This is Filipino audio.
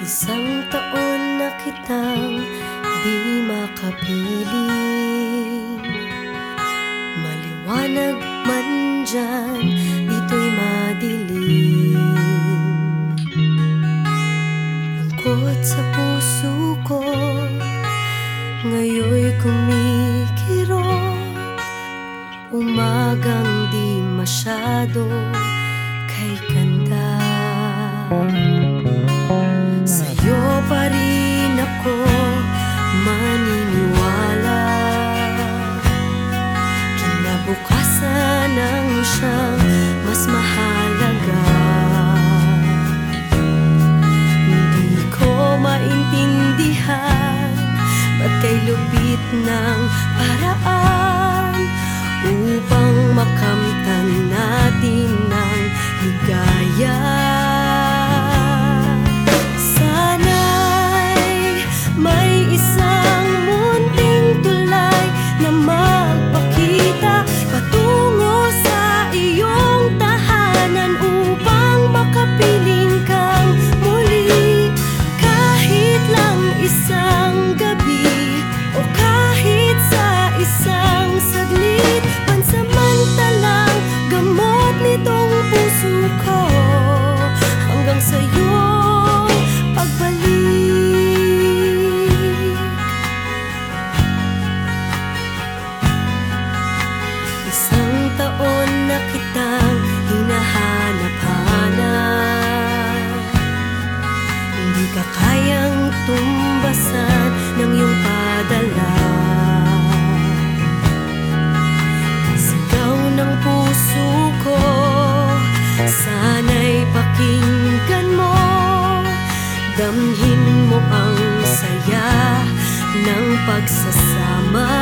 Isang taon na kitang di makapiling. Maliwanag man dyan, dito'y madilim. Lungkot sa puso ko, ngayon'y kumikirot Umagang di masyado kay ganda Sa'yo mas mahalaga. Hindi ko maintindihan Ba't kay lupit ng Damhin mo ang saya ng pagsasama.